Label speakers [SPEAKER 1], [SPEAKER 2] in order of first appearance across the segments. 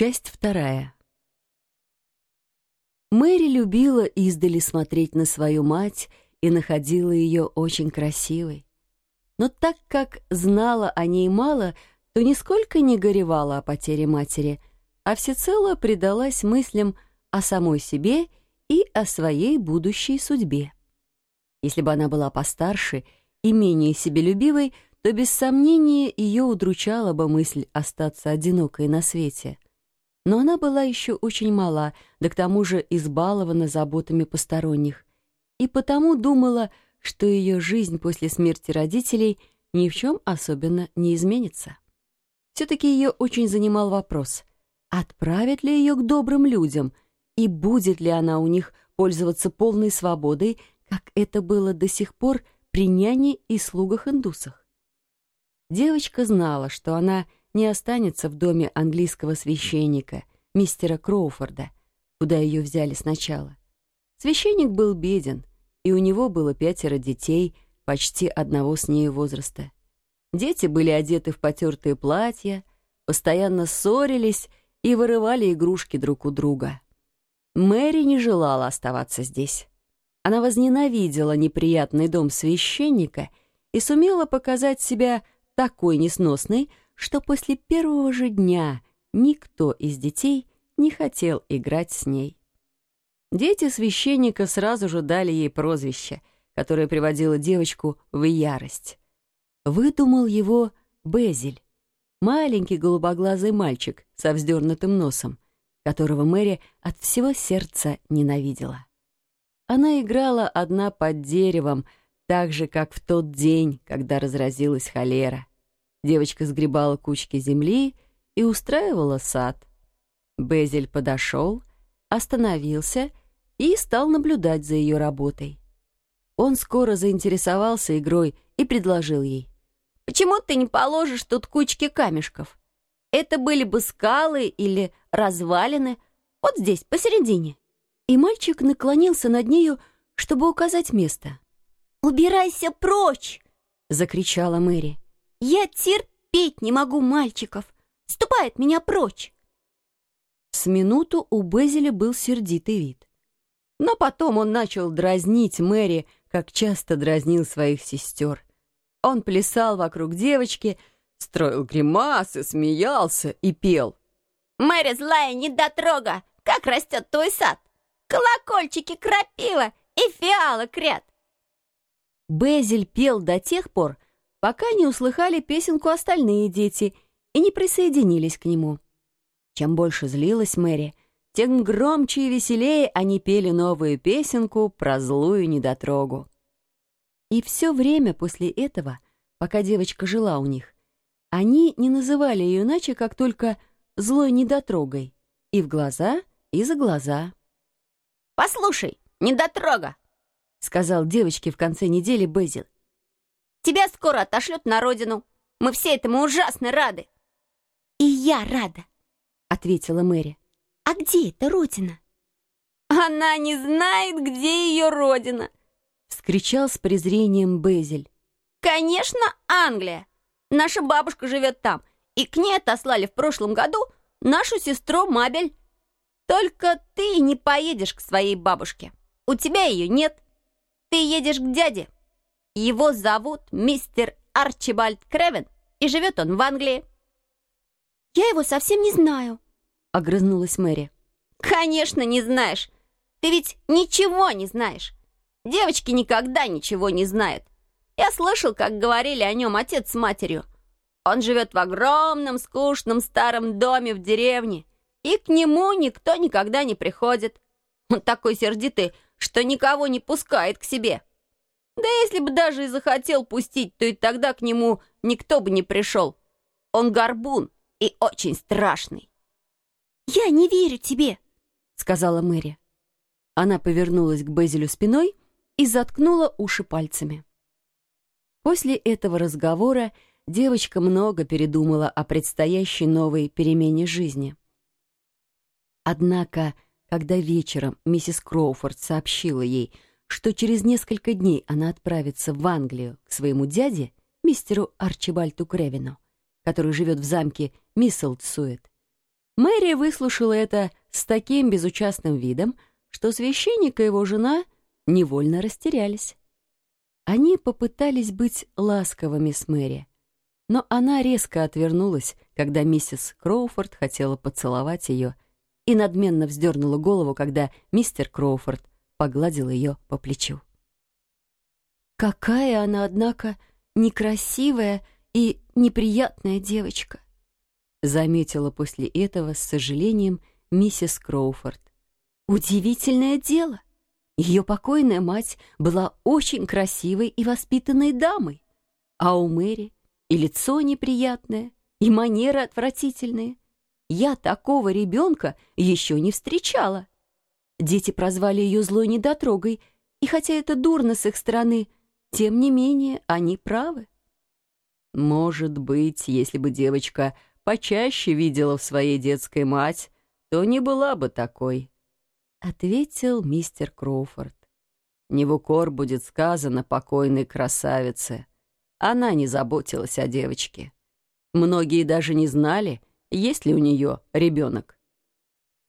[SPEAKER 1] Часть вторая. Мэри любила издали смотреть на свою мать и находила ее очень красивой. Но так как знала о ней мало, то нисколько не горевала о потере матери, а всецело предалась мыслям о самой себе и о своей будущей судьбе. Если бы она была постарше и менее себелюбивой, то без сомнения ее удручала бы мысль остаться одинокой на свете. Но она была еще очень мала, да к тому же избалована заботами посторонних, и потому думала, что ее жизнь после смерти родителей ни в чем особенно не изменится. Все-таки ее очень занимал вопрос, отправят ли ее к добрым людям, и будет ли она у них пользоваться полной свободой, как это было до сих пор при няне и слугах-индусах. Девочка знала, что она не останется в доме английского священника, мистера Кроуфорда, куда ее взяли сначала. Священник был беден, и у него было пятеро детей, почти одного с ней возраста. Дети были одеты в потертые платья, постоянно ссорились и вырывали игрушки друг у друга. Мэри не желала оставаться здесь. Она возненавидела неприятный дом священника и сумела показать себя такой несносной, что после первого же дня никто из детей не хотел играть с ней. Дети священника сразу же дали ей прозвище, которое приводило девочку в ярость. Выдумал его Безель, маленький голубоглазый мальчик со вздернутым носом, которого Мэри от всего сердца ненавидела. Она играла одна под деревом, так же, как в тот день, когда разразилась холера. Девочка сгребала кучки земли и устраивала сад. Безель подошел, остановился и стал наблюдать за ее работой. Он скоро заинтересовался игрой и предложил ей. «Почему ты не положишь тут кучки камешков? Это были бы скалы или развалины, вот здесь, посередине». И мальчик наклонился над нею, чтобы указать место.
[SPEAKER 2] «Убирайся прочь!»
[SPEAKER 1] — закричала Мэри.
[SPEAKER 2] Я терпеть не могу мальчиков. Ступай от меня прочь.
[SPEAKER 1] С минуту у Безеля был сердитый вид. Но потом он начал дразнить Мэри, как часто дразнил своих сестер. Он плясал вокруг девочки, строил гримасы, смеялся и пел.
[SPEAKER 2] «Мэри злая недотрога! Как растет твой сад! Колокольчики крапива и фиалок ряд!»
[SPEAKER 1] Безель пел до тех пор, пока не услыхали песенку остальные дети и не присоединились к нему. Чем больше злилась Мэри, тем громче и веселее они пели новую песенку про злую недотрогу. И все время после этого, пока девочка жила у них, они не называли ее иначе, как только злой недотрогой, и в глаза, и за глаза.
[SPEAKER 2] «Послушай, недотрога!»
[SPEAKER 1] — сказал девочке в конце недели Безил.
[SPEAKER 2] Тебя скоро отошлют на родину. Мы все этому ужасно рады». «И я рада», — ответила Мэри. «А где эта родина?»
[SPEAKER 3] «Она не знает, где ее родина!»
[SPEAKER 1] — вскричал с презрением Безель.
[SPEAKER 3] «Конечно, Англия! Наша бабушка живет там, и к ней отослали в прошлом году нашу сестру Мабель. Только ты не поедешь к своей бабушке. У тебя ее нет. Ты едешь к дяде. Его зовут мистер Арчибальд Кревен, и живет он в Англии».
[SPEAKER 2] «Я его совсем не знаю», —
[SPEAKER 1] огрызнулась Мэри.
[SPEAKER 3] «Конечно, не знаешь. Ты ведь ничего не знаешь. Девочки никогда ничего не знают. Я слышал, как говорили о нем отец с матерью. Он живет в огромном, скучном старом доме в деревне, и к нему никто никогда не приходит. Он такой сердитый, что никого не пускает к себе. Да если бы даже и захотел пустить, то и тогда к нему никто бы не пришел. Он горбун и очень страшный.
[SPEAKER 2] «Я не верю тебе», —
[SPEAKER 1] сказала Мэри. Она повернулась к Безелю спиной и заткнула уши пальцами. После этого разговора девочка много передумала о предстоящей новой перемене жизни. Однако, когда вечером миссис Кроуфорд сообщила ей, что через несколько дней она отправится в Англию к своему дяде, мистеру Арчибальту Кревину, который живет в замке Мисселдсуэт, Мэри выслушала это с таким безучастным видом, что священник и его жена невольно растерялись. Они попытались быть ласковыми с Мэри, но она резко отвернулась, когда миссис Кроуфорд хотела поцеловать ее, и надменно вздернула голову, когда мистер Кроуфорд погладил ее по плечу. «Какая она, однако, некрасивая и неприятная девочка!» заметила после этого с сожалением миссис Кроуфорд. «Удивительное дело! Ее покойная мать была очень красивой и воспитанной дамой, а у Мэри и лицо неприятное, и манеры отвратительные. Я такого ребенка еще не встречала. Дети прозвали ее злой недотрогой, и хотя это дурно с их стороны, тем не менее они правы. Может быть, если бы девочка почаще видела в своей детской мать, то не была бы такой, — ответил мистер Кроуфорд. Не в укор будет сказано покойной красавице. Она не заботилась о девочке. Многие даже не знали, есть ли у нее ребенок.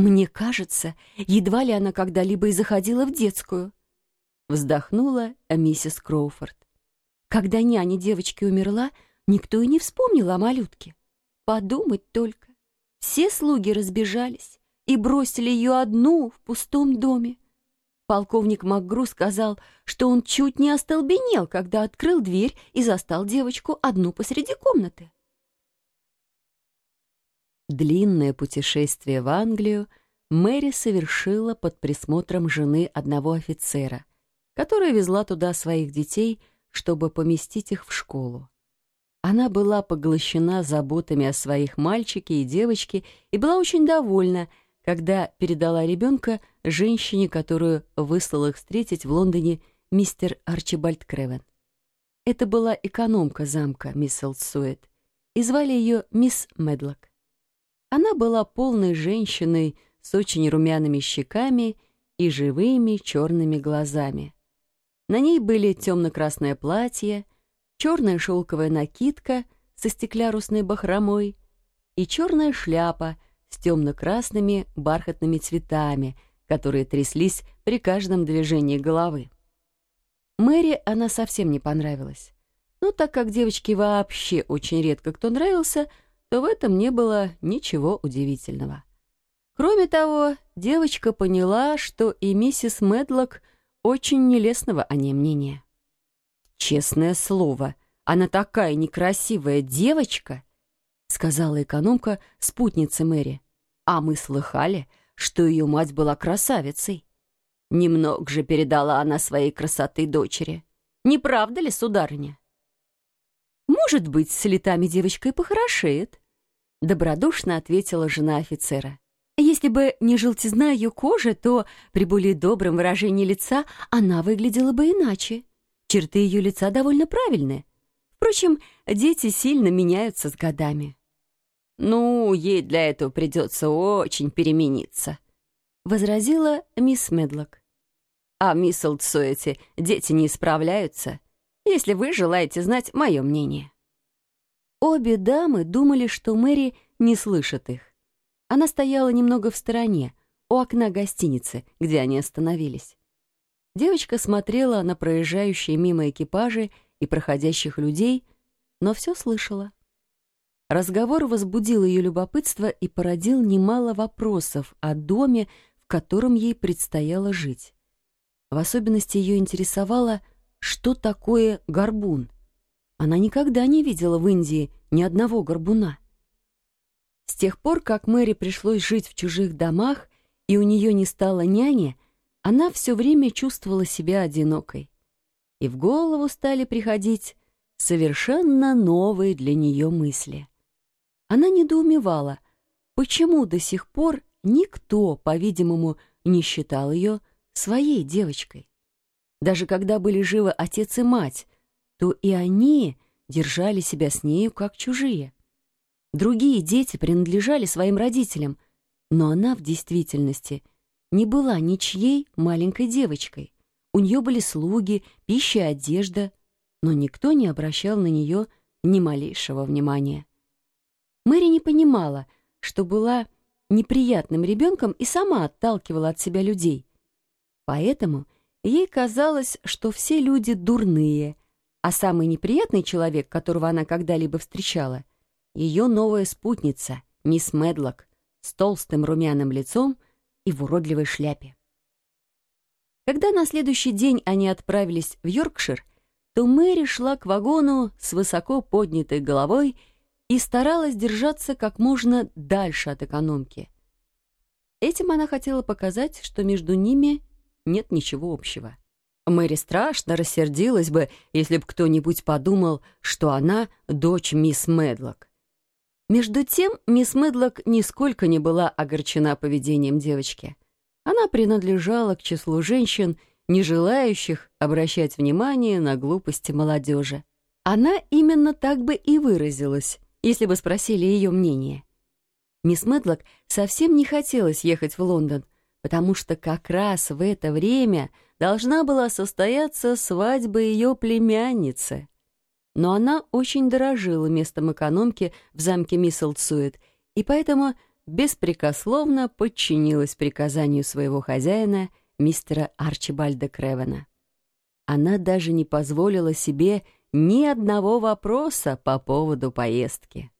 [SPEAKER 1] «Мне кажется, едва ли она когда-либо и заходила в детскую», — вздохнула миссис Кроуфорд. «Когда няня девочки умерла, никто и не вспомнил о малютке. Подумать только, все слуги разбежались и бросили ее одну в пустом доме. Полковник МакГру сказал, что он чуть не остолбенел, когда открыл дверь и застал девочку одну посреди комнаты. Длинное путешествие в Англию Мэри совершила под присмотром жены одного офицера, которая везла туда своих детей, чтобы поместить их в школу. Она была поглощена заботами о своих мальчике и девочке и была очень довольна, когда передала ребенка женщине, которую выслал их встретить в Лондоне мистер Арчибальд Кревен. Это была экономка замка, мисс Элсуэт, и звали ее мисс Медлок. Она была полной женщиной с очень румяными щеками и живыми черными глазами. На ней были темно-красное платье, черная шелковая накидка со стеклярусной бахромой и черная шляпа — с темно-красными бархатными цветами, которые тряслись при каждом движении головы. Мэри она совсем не понравилась. Но так как девочке вообще очень редко кто нравился, то в этом не было ничего удивительного. Кроме того, девочка поняла, что и миссис Медлок очень нелестного о ней мнения. «Честное слово, она такая некрасивая девочка!» сказала экономка спутнице Мэри. А мы слыхали, что ее мать была красавицей. Немного же передала она своей красоты дочери. Не правда ли, сударыня? Может быть, с летами девочка и похорошеет, добродушно ответила жена офицера. Если бы не желтизна ее кожи, то при более добром выражении лица она выглядела бы иначе. Черты ее лица довольно правильные. Впрочем, дети сильно меняются с годами. «Ну, ей для этого придется очень перемениться», — возразила мисс Медлок. «А мисс Олдсуэти дети не исправляются, если вы желаете знать мое мнение». Обе дамы думали, что Мэри не слышит их. Она стояла немного в стороне, у окна гостиницы, где они остановились. Девочка смотрела на проезжающие мимо экипажи и проходящих людей, но все слышала. Разговор возбудил ее любопытство и породил немало вопросов о доме, в котором ей предстояло жить. В особенности ее интересовало, что такое горбун. Она никогда не видела в Индии ни одного горбуна. С тех пор, как Мэри пришлось жить в чужих домах, и у нее не стало няни, она все время чувствовала себя одинокой. И в голову стали приходить совершенно новые для нее мысли. Она недоумевала, почему до сих пор никто, по-видимому, не считал ее своей девочкой. Даже когда были живы отец и мать, то и они держали себя с нею как чужие. Другие дети принадлежали своим родителям, но она в действительности не была ничьей маленькой девочкой. У нее были слуги, пища и одежда, но никто не обращал на нее ни малейшего внимания. Мэри не понимала, что была неприятным ребенком и сама отталкивала от себя людей. Поэтому ей казалось, что все люди дурные, а самый неприятный человек, которого она когда-либо встречала, ее новая спутница, мисс Медлок, с толстым румяным лицом и в уродливой шляпе. Когда на следующий день они отправились в Йоркшир, то Мэри шла к вагону с высоко поднятой головой и старалась держаться как можно дальше от экономки. Этим она хотела показать, что между ними нет ничего общего. Мэри страшно рассердилась бы, если бы кто-нибудь подумал, что она дочь мисс Медлок. Между тем, мисс Медлок нисколько не была огорчена поведением девочки. Она принадлежала к числу женщин, не желающих обращать внимание на глупости молодежи. Она именно так бы и выразилась, если бы спросили ее мнение. Мисс Медлок совсем не хотелось ехать в Лондон, потому что как раз в это время должна была состояться свадьба ее племянницы. Но она очень дорожила местом экономки в замке Мисселцует, и поэтому беспрекословно подчинилась приказанию своего хозяина, мистера Арчибальда Кревена. Она даже не позволила себе ни одного вопроса по поводу поездки.